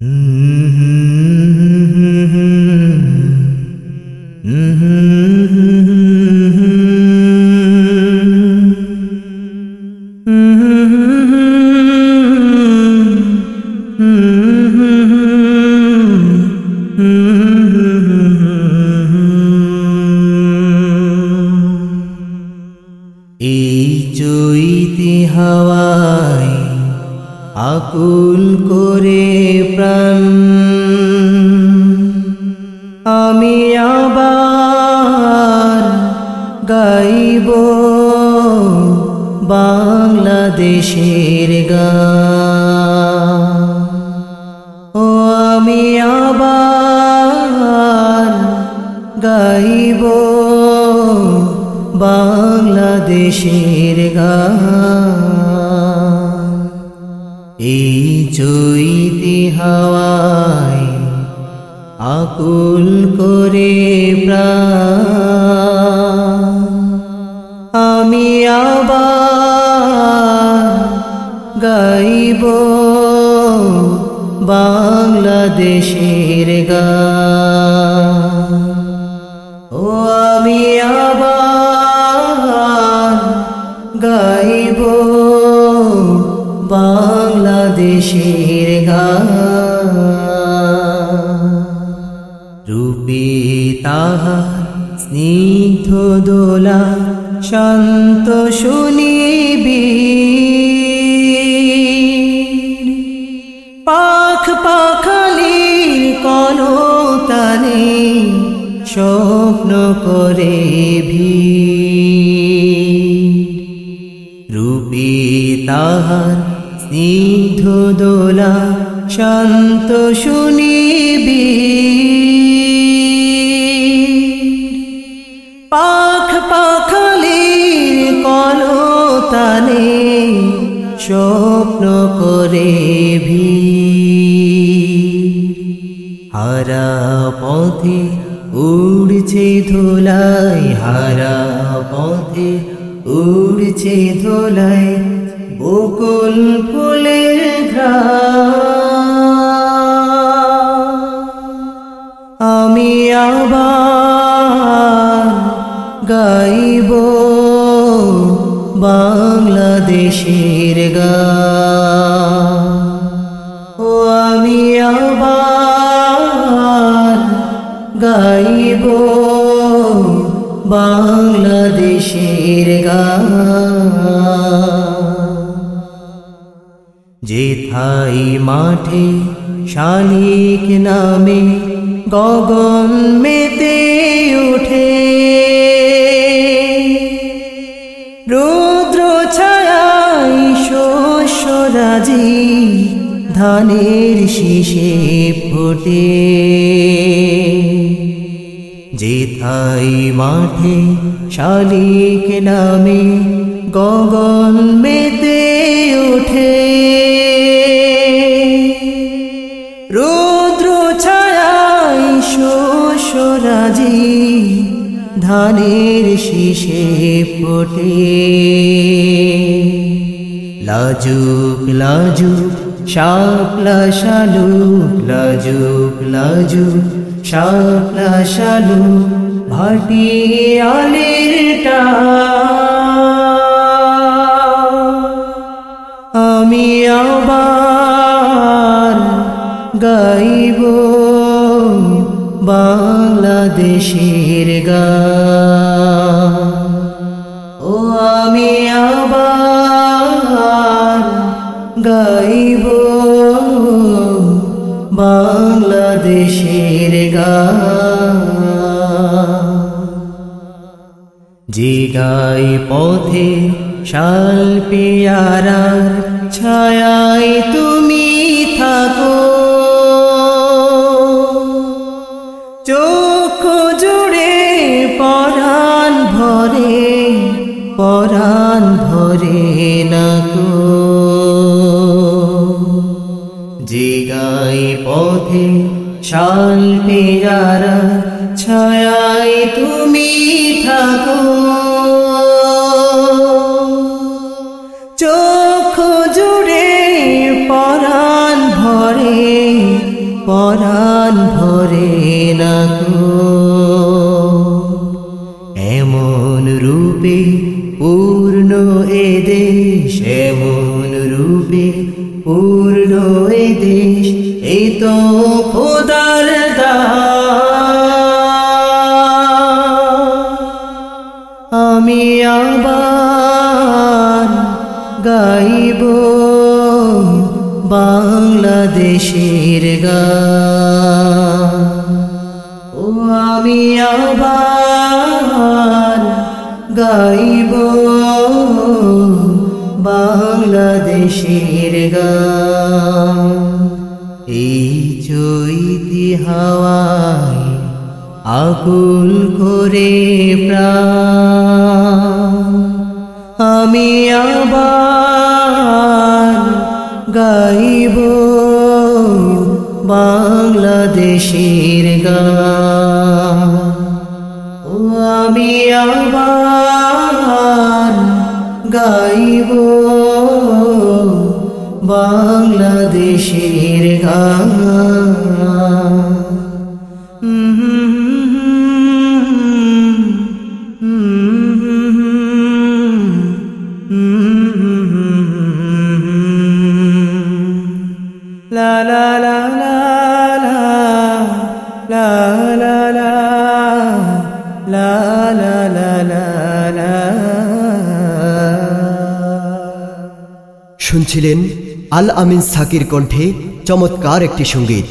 এই চৈতি হাওয়ায় আকুল করে প্রাণ। আমি আবার গাইব বাংলাদেশের গান ও আমি আবার গাইব বাংলাদেশের গান এই চৈতি হাওয়ায় আকুল করে আমি আবার গাইব বাংলাদেশের গান। গান রূপে তাহার স্নিগ্ধ দোলা, শান্ত শুনিবি পাখ পাখালির কলতানে স্বপ্ন করে ভি রূপে তাহার স্নিগ্ধ দোলা শান্ত শুনিবি পাখ পাখালির কলতানে স্বপ্ন করে ভি হারা পথে উড়ছে ধুলাই, হারা পথে উড়ছে ধুলাই বকুল ফুলের আমি আবার গাইব বাংলাদেশের গা ও আমি আবার গাইব বাংলাদেশের গান। যেথাই মাঠে শালিক নামে গগন মেতে উঠে রুদ্র ছায় শস্যরাজি ধানের শীষে ফোটে। যেথাই মাঠে শালিক নামে গগন মেতে উঠে রুদ্র ছায় শস্যরাজি ধানের শীষে ফোটে। লাজুক লাজুক, শাপলা শালুক, লাজুক লাজুক শাপলা শালুক ভাটি আলিরটা আমি আবার গাইব বাংলাদেশের গান ও আমি আবার গাইব বাংলাদেশের গান যে গাই পথে শাল পেয়ারার ছায়ায় তুমি থাকো। চোখ জুড়ে পরাণ ভরে পরাণ ভরে নাকো। পথে শাল পেয়ারা ছায়ায় তুমি থাকো। চোখ জুড়ে পরাণ ভরে পরাণ ভরে না গো এমন রূপে পূর্ণ এ দেশ, এমন রূপে পূর্ণ তো খোদার। আমি আবার গাইব বাংলাদেশের গান ও আমি আবার গাইব বাংলাদেশের গান এই চৈতি হাওয়ায় আকুল করে আমি আবার গাইব বাংলাদেশের গান। আমি আবার গাইব বাংলাদেশের la শুনছিলেন আল আমিন সাকির কণ্ঠে চমৎকার একটি সংগীত।